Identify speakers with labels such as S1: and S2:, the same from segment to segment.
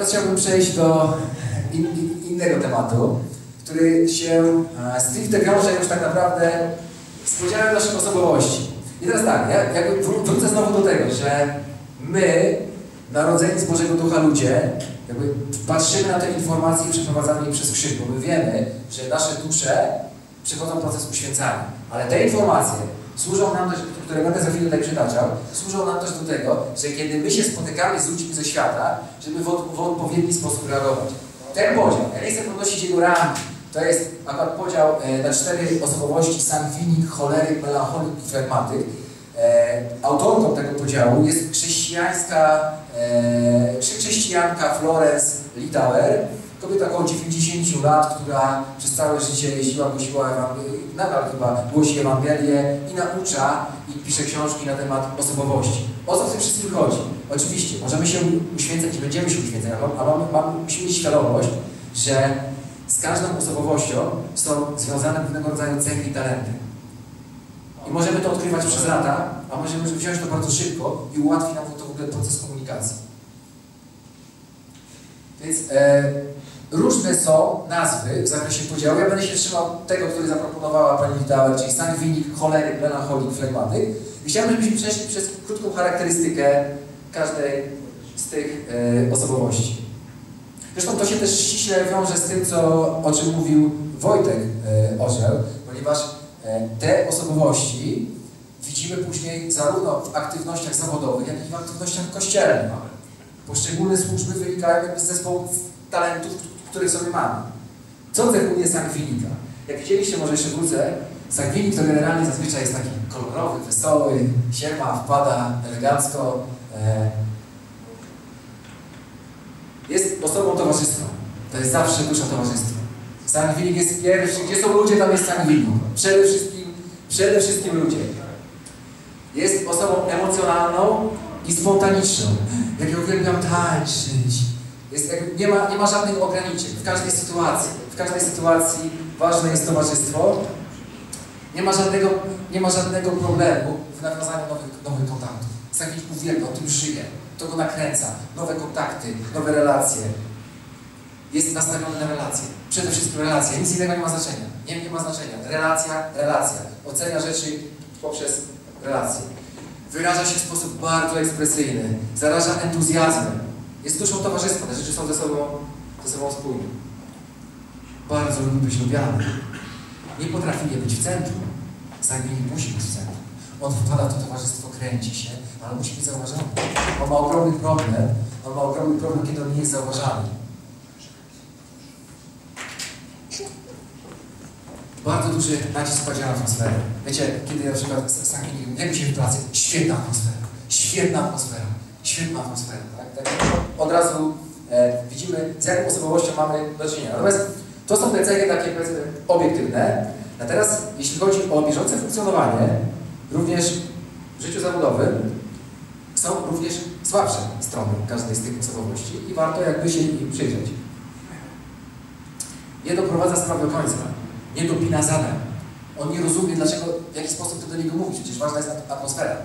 S1: Teraz chciałbym przejść do in, in, innego tematu, który się e, stricte wiąże już tak naprawdę z podziałem naszych osobowości. I teraz tak, ja jakby wrócę znowu do tego, że my, narodzeni z Bożego Ducha ludzie, jakby patrzymy na te informacje je przez krzyż, bo my wiemy, że nasze dusze przechodzą proces uświęcania. Ale te informacje służą nam też, które będę za chwilę tutaj przytaczał, służą nam też do tego, że kiedy my się spotykamy z ludźmi ze świata, żeby w, od, w odpowiedni sposób reagować. Ten podział, ja nie chcę podnosić jego rangi, to jest akurat podział e, na cztery osobowości, sangwinik, choleryk, melancholik i flegmatyk. E, autorką tego podziału jest chrześcijańska, e, chrześcijanka Florence Litauer, kobieta około 90 lat, która przez całe życie jeździła, głosiła nadal chyba głosi Ewangelię i naucza i pisze książki na temat osobowości. O co w tym wszystkim chodzi? Oczywiście, możemy się uświęcać i będziemy się uświęcać, a mamy, mamy, musimy mieć świadomość, że z każdą osobowością są związane pewnego rodzaju cechy i talenty. I możemy to odkrywać przez lata, a możemy wziąć to bardzo szybko i ułatwi nam to w ogóle proces komunikacji. Więc e, różne są nazwy w zakresie podziału. Ja będę się trzymał tego, który zaproponowała pani Litauer, czyli sangwinik, choleryk, melancholik, flegmatyk. I chciałbym, żebyśmy przeszli przez krótką charakterystykę każdej z tych e, osobowości. Zresztą to się też ściśle wiąże z tym, co, o czym mówił Wojtek e, Orzeł, ponieważ e, te osobowości widzimy później zarówno w aktywnościach zawodowych, jak i w aktywnościach kościelnych. Poszczególne służby wynikają z zespołów talentów, których sobie mamy. Co cechuje sangwinika? Jak widzieliście, może jeszcze wrócę, sangwinik to generalnie zazwyczaj jest taki kolorowy, wesoły, siema, wpada elegancko, e, jest osobą towarzystwa. To jest zawsze dusza towarzystwa. Sangwinik jest pierwszy. Gdzie są ludzie, tam jest sangwinik. Przede wszystkim, przede wszystkim ludzie. Jest osobą emocjonalną i spontaniczną. Jak ja uwielbiam tańczyć. Jest, nie, ma, nie ma żadnych ograniczeń. W każdej sytuacji, w każdej sytuacji ważne jest towarzystwo. Nie ma żadnego, nie ma żadnego problemu w nawiązaniu nowych, nowych kontaktów. Sangwinik uwielbia, o tym żyje to go nakręca. Nowe kontakty, nowe relacje. Jest nastawiony na relacje. Przede wszystkim relacje. Nic innego nie ma znaczenia. Nie, nie ma znaczenia. Relacja, relacja. Ocenia rzeczy poprzez relacje. Wyraża się w sposób bardzo ekspresyjny. Zaraża entuzjazmem. Jest duszą towarzystwa. Te rzeczy są ze sobą, ze sobą spójne. Bardzo lubi być lubiany. Nie potrafi nie być w centrum. Zagini musi być w centrum. On wpada w to towarzystwo, kręci się, ale musi być zauważony. On ma ogromny problem, on ma ogromny problem, kiedy on nie jest zauważany. Bardzo duży nacisk kładzie na atmosferę. Wiecie, kiedy na przykład Stankiewicz, jak się w pracy? Świetna atmosfera, świetna atmosfera, świetna atmosfera. Tak? tak od razu e, widzimy, z jaką osobowością mamy do czynienia. Natomiast to są te cechy takie, powiedzmy, obiektywne. A teraz, jeśli chodzi o bieżące funkcjonowanie, również w życiu zawodowym są również słabsze strony każdej z tych osobowości i warto jakby się im przyjrzeć. Nie doprowadza sprawy do końca, nie dopina zadań. On nie rozumie, dlaczego, w jaki sposób ty do niego mówisz. Przecież ważna jest atmosfera,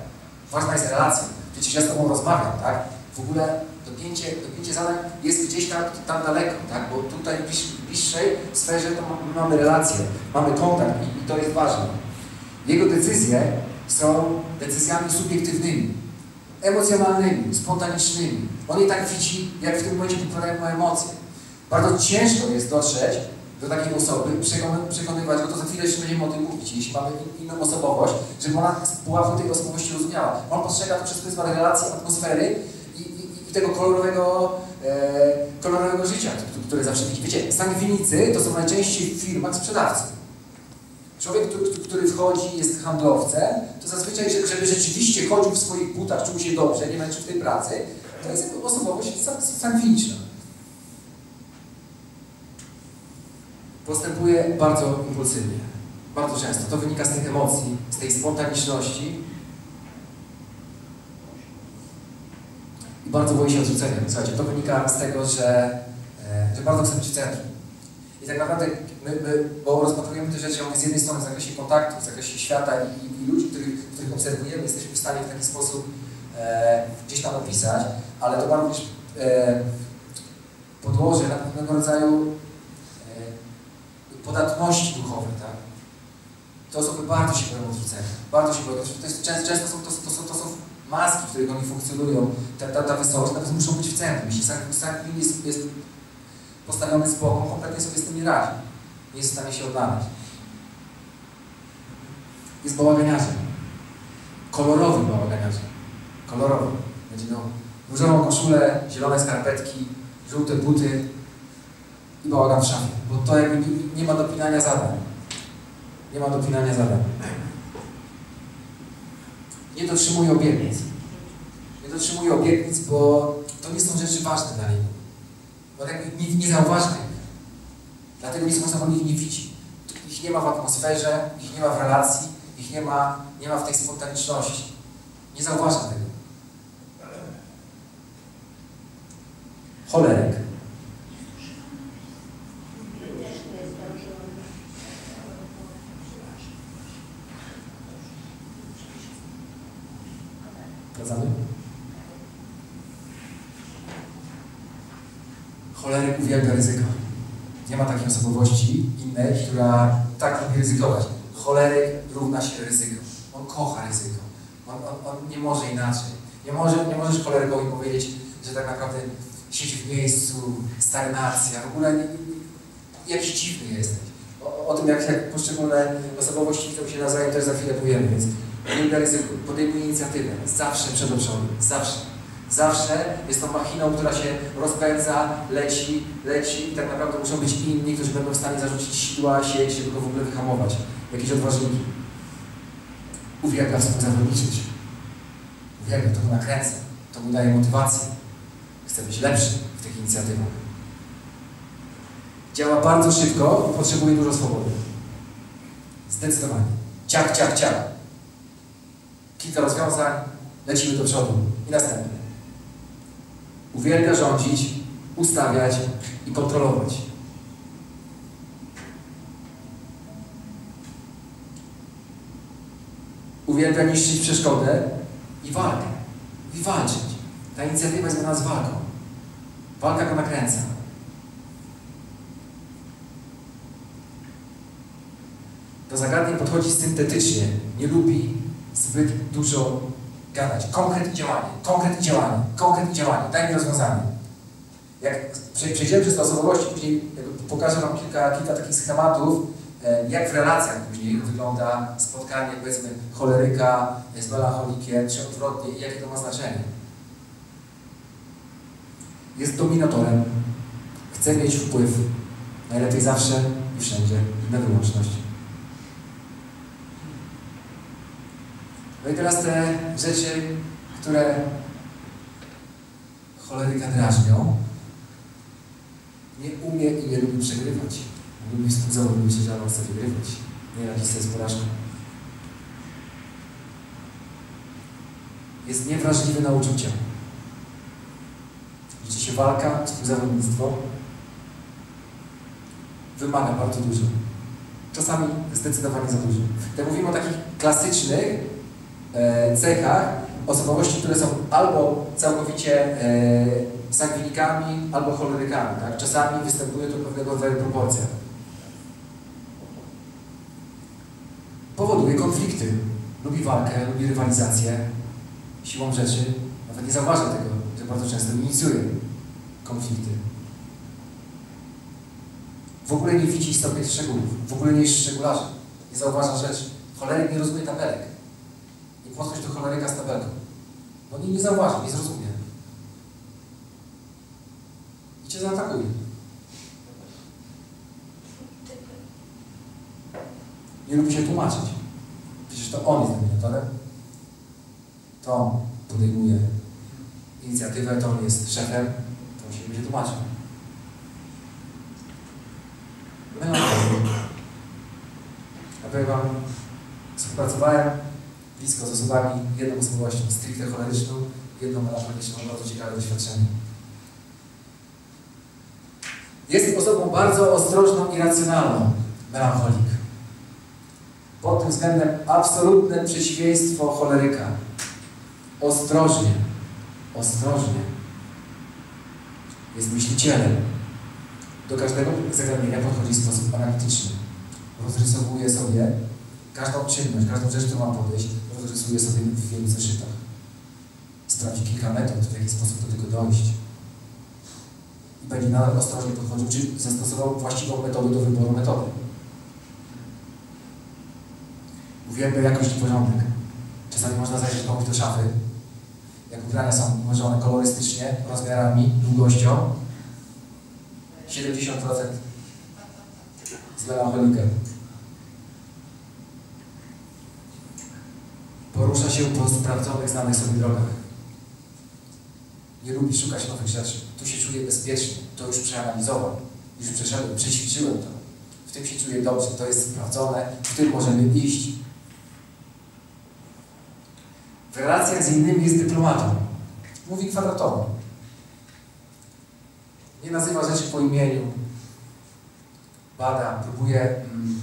S1: ważna jest relacja. Przecież ja z tobą rozmawiam, tak? W ogóle dopięcie, dopięcie zadań jest gdzieś tam, tam daleko, tak? Bo tutaj w bliższej sferze to mamy relacje, mamy kontakt i, i to jest ważne. Jego decyzje są decyzjami subiektywnymi, emocjonalnymi, spontanicznymi. On je tak widzi, jak w tym momencie poprawiają mu emocje. Bardzo ciężko jest dotrzeć do takiej osoby, przekonywać go, to za chwilę jeszcze będziemy o tym mówić, jeśli mamy inną osobowość, żeby ona pułapy tej osobowości rozumiała. On postrzega to przez pryzmat relacji, atmosfery i, i, i tego kolorowego, e, kolorowego życia, które zawsze widzi. Wiecie, sangwinicy to są najczęściej w firmach sprzedawcy. Człowiek, który wchodzi, jest handlowcem, to zazwyczaj, żeby rzeczywiście chodził w swoich butach, czuł się dobrze, nie męczył tej pracy, to jest osobowość sangwiniczna. Postępuje bardzo impulsywnie. Bardzo często. To wynika z tych emocji, z tej spontaniczności. Bardzo boi się odrzucenia. Słuchajcie, to wynika z tego, że, e, że bardzo chce być w centrum. I tak naprawdę my, my bo rozpatrujemy te rzeczy z jednej strony w zakresie kontaktu, w zakresie świata i, i ludzi, których, których obserwujemy, jesteśmy w stanie w taki sposób e, gdzieś tam opisać, ale to ma również e, podłoże na pewnego rodzaju e, podatności duchowej, tak? Te osoby bardzo się boją odrzucenia, bardzo się boją. To jest, często, często są, to, to, są, to są maski, w których oni funkcjonują. Ta, ta, ta wesołość nawet muszą być w centrum. Jeśli sam jest, jest postawiony z Bogą, kompletnie sobie z tym nie radzi. Nie jest w stanie się odnaleźć. Jest bałaganiarzem. Kolorowym bałaganiarzem. Kolorowy. Będzie miał różową koszulę, zielone skarpetki, żółte buty i bałagan w szafie. Bo to jakby nie, nie ma dopinania zadań. Nie ma dopinania zadań. Nie dotrzymuje obietnic. Nie dotrzymuje obietnic, bo to nie są rzeczy ważne dla niego. Bo jakby nie, nie zauważa ich. Dlatego nic mocno nich nie widzi. Ich nie ma w atmosferze, ich nie ma w relacji, ich nie ma, nie ma w tej spontaniczności. Nie zauważa tego. Cholerek. Wracamy? Choleryk uwielbia ryzyko. Nie ma takiej osobowości innej, która tak lubi ryzykować. Choleryk równa się ryzyko. On kocha ryzyko. On, on, on nie może inaczej. Nie, może, nie możesz cholerykowi powiedzieć, że tak naprawdę siedzi w miejscu, stagnacja, w ogóle nie, nie, jakiś dziwny jesteś. O, o tym, jak, jak poszczególne osobowości chcą się nawzajem, też za chwilę powiemy, więc uwielbia ryzyko, podejmuje inicjatywę, zawsze przed przodu, zawsze. Zawsze jest tą machiną, która się rozpędza, leci, leci i tak naprawdę muszą być inni, którzy będą w stanie zarzucić siła, sieć, żeby go w ogóle wyhamować. Jakieś odważniki. Uwielbia współzawodniczyć. Uwielbia, to go nakręca, to mu daje motywację. Chce być lepszy w tych inicjatywach. Działa bardzo szybko i potrzebuje dużo swobody. Zdecydowanie. Ciach, ciach, ciach. Kilka rozwiązań, lecimy do przodu. I następny. Uwielbia rządzić, ustawiać i kontrolować. Uwielbia niszczyć przeszkodę i walkę. I walczyć. Ta inicjatywa jest dla nas walką. Walka go nakręca. Do zagadnień podchodzi syntetycznie. Nie lubi zbyt dużo gadać. Konkret i działanie, konkret i działanie, konkret i działanie. Daj mi rozwiązanie. Jak przejdziemy przez te osobowości, później pokażę Wam kilka, kilka takich schematów, e, jak w relacjach później wygląda spotkanie, powiedzmy, choleryka z melancholikiem, czy odwrotnie i jakie to ma znaczenie. Jest dominatorem, chce mieć wpływ, najlepiej zawsze i wszędzie, na wyłączność. No i teraz te rzeczy, które choleryka drażnią, nie umie i nie lubi przegrywać. Lubi współzawodzić, że on chce wygrywać. Nie radzi sobie z porażką. Jest niewrażliwy na uczucia. Liczy się walka, współzawodnictwo. Wymaga bardzo dużo. Czasami zdecydowanie za dużo. Jak mówimy o takich klasycznych cechach osobowości, które są albo całkowicie e, sangwinikami, albo cholerykami. Tak? Czasami występuje to pewnego rodzaju proporcja. Powoduje konflikty. Lubi walkę, lubi rywalizację. Siłą rzeczy nawet nie zauważa tego, że bardzo często inicjuje konflikty. W ogóle nie widzi istotnych szczegółów, w ogóle nie jest szczegularzem, nie zauważa rzeczy. Choleryk nie rozumie tabelek podchodź do choleryka z tabelką. Bo nie, nie zauważy, nie zrozumie. I cię zaatakuje. Nie lubi się tłumaczyć. Przecież to on jest dominatorem. To on podejmuje inicjatywę, to on jest szefem, to on się będzie tłumaczył. Melancholia. Ja powiem Wam, współpracowałem blisko z osobami, jedną osobowością stricte choleryczną, jedną melancholiczną. Bardzo ciekawe doświadczenie. Jest osobą bardzo ostrożną i racjonalną, melancholik. Pod tym względem absolutne przeciwieństwo choleryka. Ostrożnie, ostrożnie. jest myślicielem. Do każdego zagadnienia podchodzi w sposób analityczny. Rozrysowuje sobie każdą czynność, każdą rzecz, którą ma podejść, rozrysuje sobie w wielu zeszytach. Sprawdzi kilka metod, w jaki sposób do tego dojść. I będzie nadal ostrożnie podchodził, czy zastosował właściwą metodę do wyboru metody. Uwielbia jakość i porządek. Czasami można zajrzeć komuś do szafy. Jak ubrania są ułożone kolorystycznie, rozmiarami, długością. 70% z melancholikiem. Porusza się po sprawdzonych, znanych sobie drogach. Nie lubi szukać nowych rzeczy. Tu się czuje bezpiecznie. To już przeanalizował. Już przeszedłem, przećwiczyłem to. W tym się czuję dobrze. To jest sprawdzone. W tym możemy iść. W relacjach z innymi jest dyplomatą. Mówi kwadratowo. Nie nazywa rzeczy po imieniu. Bada, próbuje mm,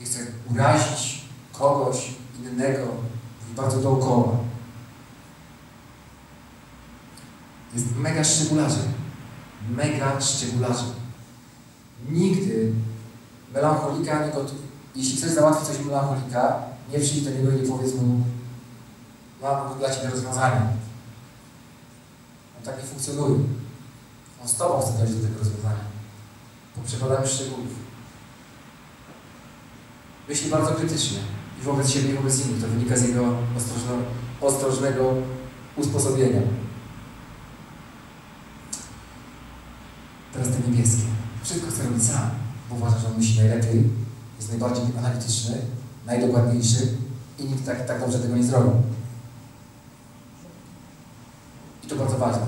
S1: nie chce urazić kogoś innego. Mówi bardzo dookoła. Jest mega szczegularzem. Mega szczegularzem. Nigdy melancholika nie. Jeśli chcesz załatwić coś melancholika, nie przyjdź do niego i nie powiedz mu mam dla Ciebie rozwiązanie. On tak nie funkcjonuje. On z Tobą chce dojść do tego rozwiązania. Po przekładaniu szczegółów. Myśli bardzo krytycznie i wobec siebie, i wobec innych. To wynika z jego ostrożno, ostrożnego usposobienia. Teraz te niebieskie. Wszystko chce robić sam, bo uważa, że on myśli najlepiej, jest najbardziej analityczny, najdokładniejszy i nikt tak, tak dobrze tego nie zrobił. I to bardzo ważne.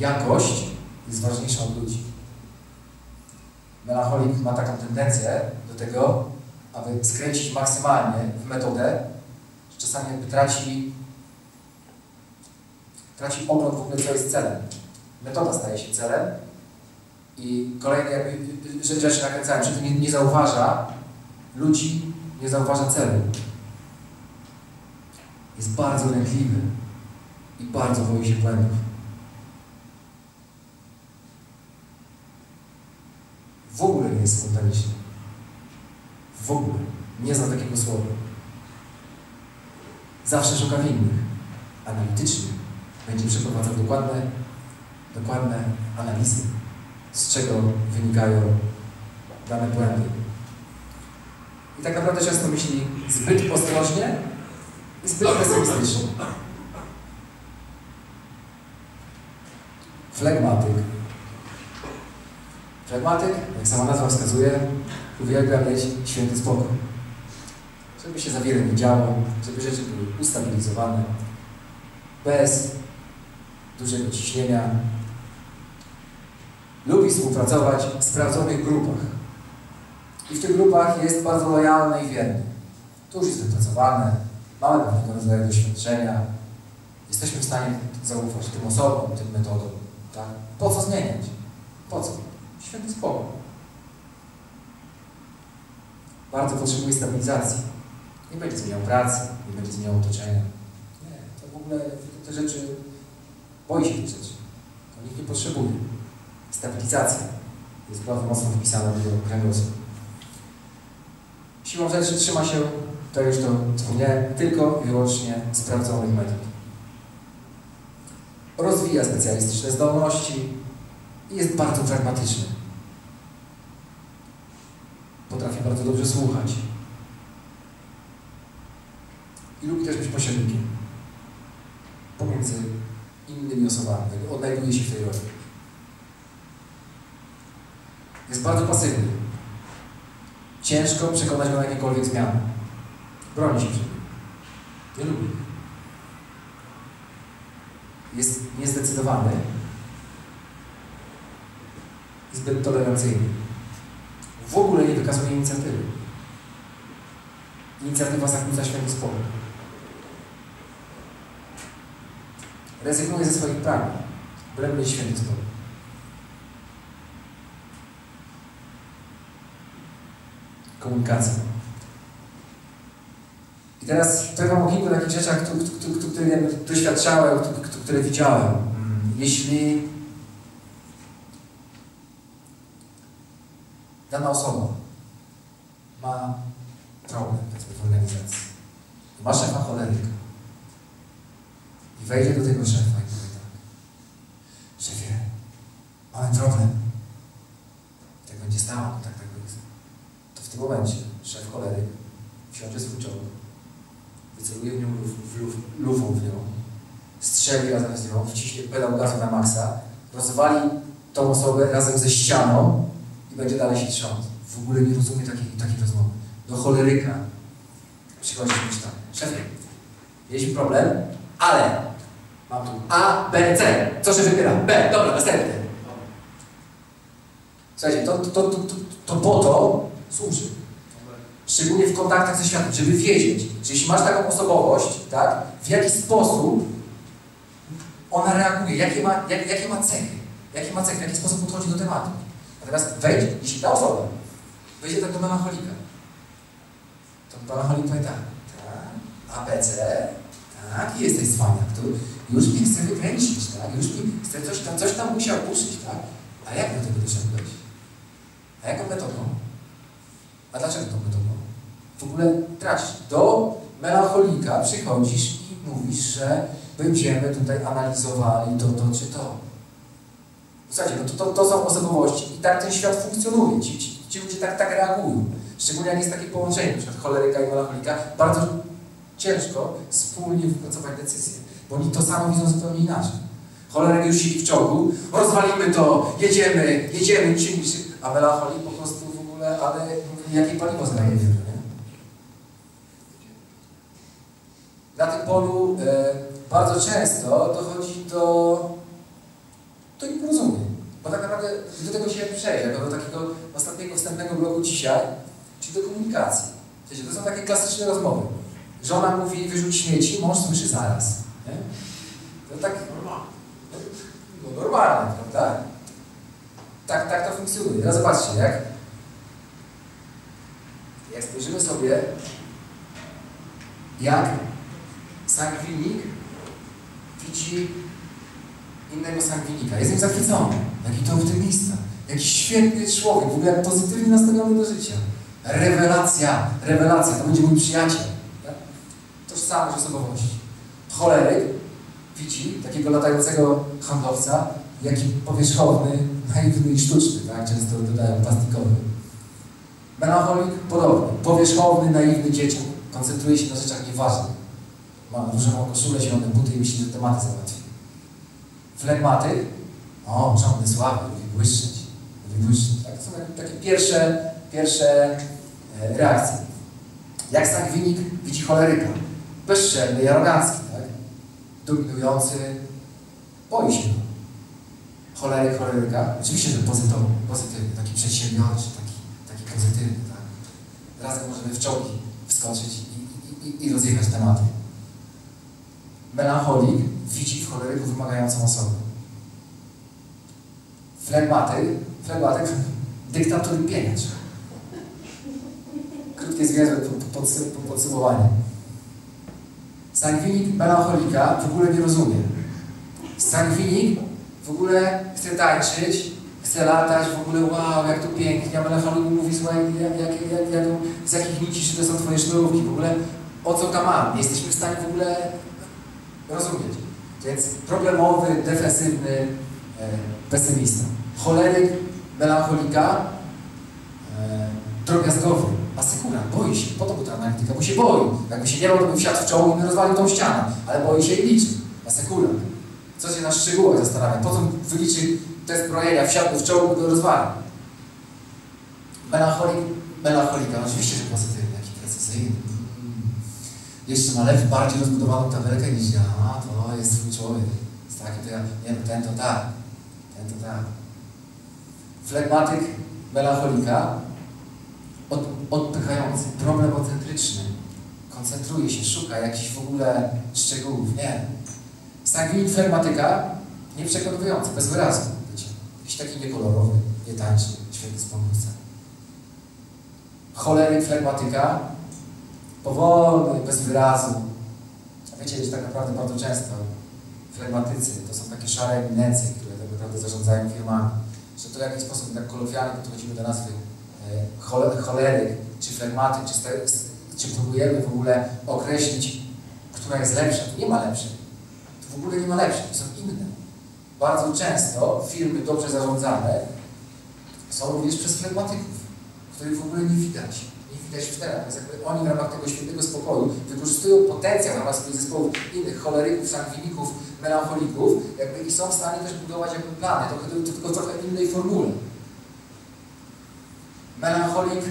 S1: Jakość jest ważniejsza od ludzi. Melancholik ma taką tendencję do tego, aby skręcić maksymalnie w metodę, że czasami jakby traci, traci ogląd w ogóle, co jest celem. Metoda staje się celem i kolejne jakby rzeczy nakręcają, że nie, nie zauważa ludzi, nie zauważa celu. Jest bardzo lękliwy i bardzo boi się błędów. W ogóle nie jest spontaniczny. W ogóle. Nie zna takiego słowa. Zawsze szuka winnych. Analitycznie będzie przeprowadzał dokładne, dokładne analizy, z czego wynikają dane błędy. I tak naprawdę często myśli zbyt ostrożnie i zbyt pesymistycznie. Flegmatyk. Flegmatyk, jak sama nazwa wskazuje, uwielbia mieć święty spokój. Żeby się za wiele nie działo, żeby rzeczy były ustabilizowane, bez dużego ciśnienia. Lubi współpracować w sprawdzonych grupach. I w tych grupach jest bardzo lojalny i wierny. To już jest wypracowane, mamy pewnego rodzaju doświadczenia, jesteśmy w stanie zaufać tym osobom, tym metodom. Tak? Po co zmieniać? Po co? Święty spokój. Bardzo potrzebuje stabilizacji. Nie będzie zmieniał pracy, nie będzie zmieniał otoczenia. Nie, to w ogóle te rzeczy, boi się tych rzeczy. To nikt nie potrzebuje. Stabilizacja jest bardzo mocno wpisana w jego kręgosłup. Siłą rzeczy trzyma się, to już to wspomniałem, tylko i wyłącznie sprawdzonych metod. Rozwija specjalistyczne zdolności i jest bardzo pragmatyczny. Potrafi bardzo dobrze słuchać. I lubi też być pośrednikiem pomiędzy innymi osobami. Odnajduje się w tej roli. Jest bardzo pasywny. Ciężko przekonać go na jakiekolwiek zmiany. Broni się przed nim. Nie lubi. Jest niezdecydowany. Zbyt tolerancyjny. W ogóle nie wykazuje inicjatywy. Inicjatywa zakłóca święty spokój. Rezygnuje ze swoich pragnień, byle mieć święty spokój. Komunikacja. I teraz powiem o kilku takich rzeczach, które doświadczałem, które widziałem. Jeśli dana osoba ma problem, powiedzmy, w organizacji. Ma szefa choleryka. I wejdzie do tego szefa i powie tak. Szefie, mamy problem. Tak będzie stało, tak, tak jest. To w tym momencie szef choleryk wsiądzie swój czołg, wyceluje w nią luf, luf, w nią, strzeli razem z nią, wciśnie pedał gazu na maksa, rozwali tą osobę razem ze ścianą dalej się trząsł. W ogóle nie rozumie takiej, takiej rozmowy. Do choleryka przychodzi i mówi tak, szefie, mieliśmy problem, ale mam tu A, B, C. Co się wybiera? B, dobra, następny. Słuchajcie, to, to, to, to, to po to służy. Szczególnie w kontaktach ze światem, żeby wiedzieć, że jeśli masz taką osobowość, tak, w jaki sposób ona reaguje, jakie ma, jak, jakie ma cechy, jakie ma cechy, w jaki sposób podchodzi do tematu. Natomiast wejdź, jeśli ta osoba wejdzie tak do melancholika, to melancholik powie tak, tak, ABC, tak, jesteś cwaniak, tu już mnie chce wykręcić, tak, już mi chce coś tam, coś tam musiał puszyć, tak, a jak do tego doszedłeś? A jaką metodą? A dlaczego tą metodą? W ogóle tracisz. Do melancholika przychodzisz i mówisz, że będziemy tutaj analizowali to, to czy to. Słuchajcie, no to, to, to są osobowości i tak ten świat funkcjonuje. Ci, ci, ci ludzie tak, tak reagują. Szczególnie jak jest takie połączenie, np. choleryka i melancholika, bardzo ciężko wspólnie wypracować decyzję, bo oni to samo widzą zupełnie inaczej. Choleryk już siedzi w czołgu, rozwalimy to, jedziemy, jedziemy, niczym, a melancholik po prostu w ogóle, ale jakie paliwo zdaje nie? Na tym polu e, bardzo często dochodzi do, do nieporozumień. Bo tak naprawdę do tego się przejdę, do takiego ostatniego wstępnego bloku dzisiaj, czyli do komunikacji. To są takie klasyczne rozmowy. Żona mówi, wyrzuć śmieci, mąż słyszy zaraz. Nie? To tak normalne. No, normalne, prawda? Tak, tak to funkcjonuje. Teraz zobaczcie, jak, jak spojrzymy sobie, jak sangwinik widzi innego sangwinika. Jest nim zachwycony. Jaki to optymista. Jakiś świetny człowiek, w ogóle pozytywnie nastawiony do życia. Rewelacja, rewelacja, to będzie mój przyjaciel. Tak? Tożsamość osobowości. Choleryk widzi takiego latającego handlowca, jaki powierzchowny, naiwny i sztuczny, tak? Często dodają plastikowy. Melancholik podobny. Powierzchowny, naiwny dzieciak. Koncentruje się na rzeczach nieważnych. Ma różową koszulę, zielone buty i myśli, że tematy załatwi. Flegmatyk, o, żądny sławy, lubi błyszczeć. Tak, są takie pierwsze, pierwsze e, reakcje. Jak sangwinik widzi choleryka? Bezczelny i arogancki, tak? Dominujący, boi się. Choleryk, choleryka, oczywiście, że pozytywny, pozytywny taki przedsiębiorczy, taki, taki pozytywny, tak? Razem możemy w czołgi wskoczyć i, i, i rozjechać tematy. Melancholik widzi w choleryku wymagającą osobę. Flegmatyk, flegmatyk, dyktator i pieniądz. Krótkie, zwięzłe podsumowanie. Sangwinik melancholika w ogóle nie rozumie. Sangwinik w ogóle chce tańczyć, chce latać, w ogóle wow, jak to pięknie, a melancholik mówi, słuchaj, jak, jak, jak, jak, z jakich nici szyte są twoje sznurówki, w ogóle o co tam mam? Nie jesteśmy w stanie w ogóle rozumieć. Więc problemowy, defensywny e, pesymista. Choleryk, melancholika, e, drobiazgowy, asekura, boi się, po to był analityka, bo się boi. Jakby się nie bał, to by wsiadł w czoło i rozwalił tą ścianę, ale boi się i liczy. Asekura. Co się na szczegółach zastanawia, po co wyliczy te zbrojenia, wsiadł w czoło i go rozwalił. Melancholik, melancholika, oczywiście, że pozytywny, jaki precyzyjny. Jeszcze ma lepiej, bardziej rozbudowaną tabelkę niż ja. A, to jest swój człowiek. Jest taki, to ja, nie no, ten to tak, ten to tak. Flegmatyk, melancholika, od, odpychający, problemocentryczny, koncentruje się, szuka jakichś w ogóle szczegółów, nie. Sangwinik flegmatyka, nieprzekonujący, bez wyrazu, wiecie. Jakiś taki niekolorowy, nie tańczy, świetny spomnicy. Choleryk flegmatyka, powolny, bez wyrazu. A wiecie, że tak naprawdę bardzo często flegmatycy to są takie szare eminencje, które tak naprawdę zarządzają firmami. Że to w jakiś sposób tak kolokwialnie podchodzimy do nazwy chole- choleryk, czy flegmatyk, czy, czy próbujemy w ogóle określić, która jest lepsza. Nie ma lepszej. Tu w ogóle nie ma lepszej, są inne. Bardzo często firmy dobrze zarządzane są również przez flegmatyków, których w ogóle nie widać. Nie widać w terach. Więc jakby oni w ramach tego świętego spokoju wykorzystują potencjał w ramach swoich zespołów innych choleryków, sangwiników, melancholików jakby i są w stanie też budować jakby plany, trochę, tylko trochę innej formule. Melancholik,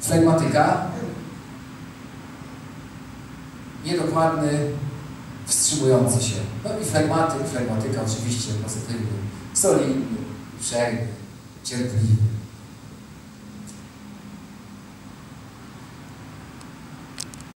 S1: flegmatyka, niedokładny, wstrzymujący się. No i flegmatyk, flegmatyka oczywiście pozytywny, solidny, uprzejmy, cierpliwy.